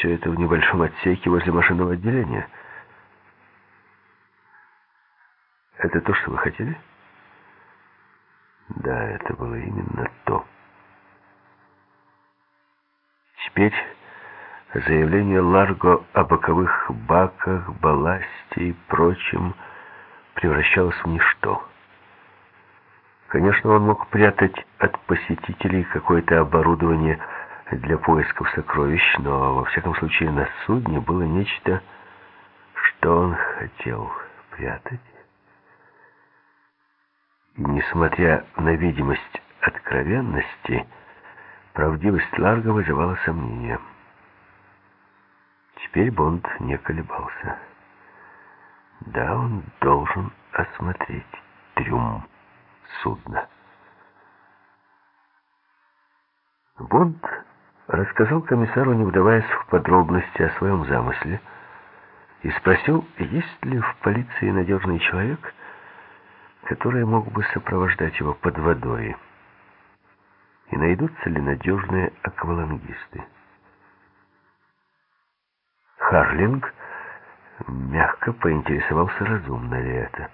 все это в небольшом отсеке возле машинного отделения. Это то, что вы хотели? Да, это было именно то. Теперь заявление Ларго о боковых баках, балласте и прочем превращалось в ничто. Конечно, он мог прятать от посетителей какое-то оборудование для поисков сокровищ, но, во всяком случае, на судне было нечто, что он хотел прятать. И, несмотря на видимость откровенности, правдивость Ларга вызывала сомнения. Теперь Бонд не колебался. Да, он должен осмотреть трюм судна. Бонд рассказал комиссару, не вдаваясь в подробности о своем замысле, и спросил, есть ли в полиции надежный человек, который мог бы сопровождать его под водой, и найдутся ли надежные аквалангисты. Харлинг мягко поинтересовался, разумно ли это.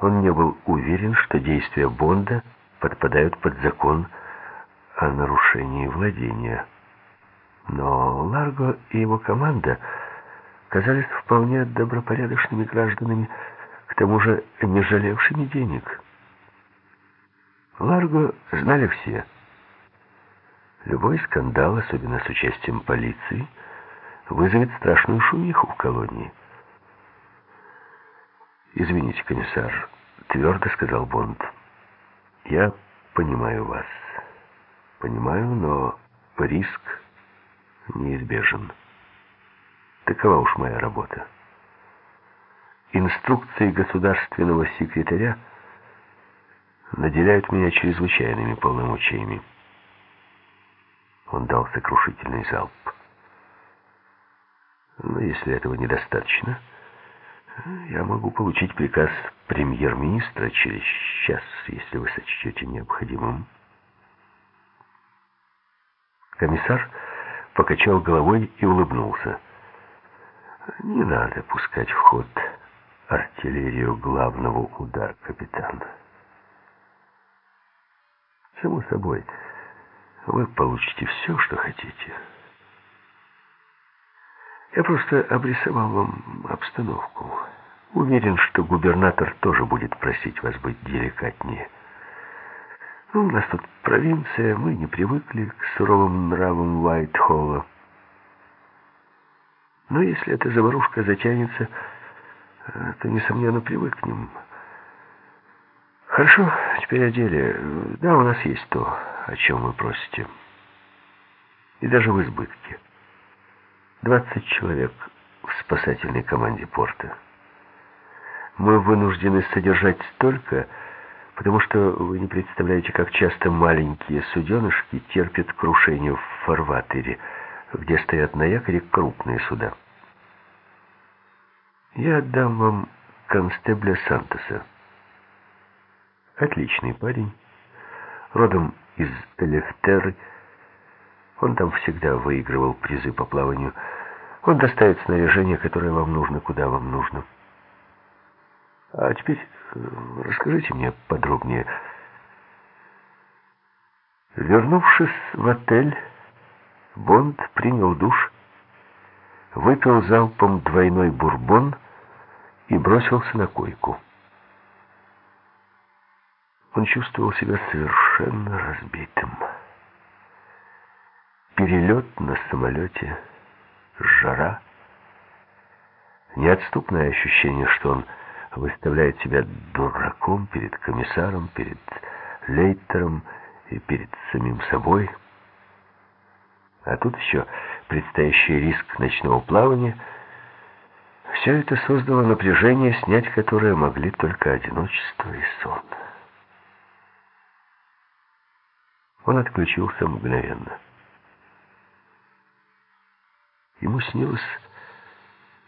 Он не был уверен, что действия Бонда подпадают под закон о нарушении владения. Но Ларго и его команда казались вполне добропорядочными гражданами, к тому же не жалевшими денег. Ларго знали все. Любой скандал, особенно с участием полиции, вызовет страшную шумиху в колонии. «Извините, комиссар», — твердо сказал Бонд. «Я понимаю вас. Понимаю, но риск неизбежен. Такова уж моя работа. Инструкции государственного секретаря наделяют меня чрезвычайными полномочиями». Он дал сокрушительный залп. «Но если этого недостаточно...» Я могу получить приказ премьер-министра через час, если вы сочтете необходимым. Комиссар покачал головой и улыбнулся. Не надо пускать в ход артиллерию главного удара, капитан. Само собой, вы получите все, что хотите. Я просто обрисовал вам обстановку. Уверен, что губернатор тоже будет просить вас быть деликатнее. Ну, у нас тут провинция, мы не привыкли к суровым нравам Уайт-Холла. Но если эта заварушка затянется, то, несомненно, привыкнем. Хорошо, теперь о деле. Да, у нас есть то, о чем вы просите. И даже в избытке. 20 человек в спасательной команде порта. Мы вынуждены содержать столько, потому что вы не представляете, как часто маленькие суденышки терпят крушение в фарватере, где стоят на якоре крупные суда. Я отдам вам констебля Сантоса. Отличный парень, родом из Элефтеры, он там всегда выигрывал призы по плаванию. Он доставит снаряжение, которое вам нужно, куда вам нужно. А теперь э, расскажите мне подробнее. Вернувшись в отель, Бонд принял душ, выпил залпом двойной бурбон и бросился на койку. Он чувствовал себя совершенно разбитым перелет на самолете, жара, неотступное ощущение, что он выставляет себя дураком перед комиссаром, перед Лейтером и перед самим собой. А тут еще предстоящий риск ночного плавания. Все это создало напряжение, снять которое могли только одиночество и сон. Он отключился мгновенно. Ему снилось,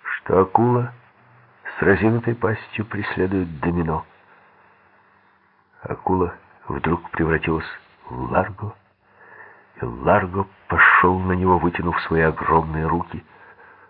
что акула разинутой пастью преследует домино. Акула вдруг превратилась в Ларго, и Ларго пошел шел на него, вытянув свои огромные руки —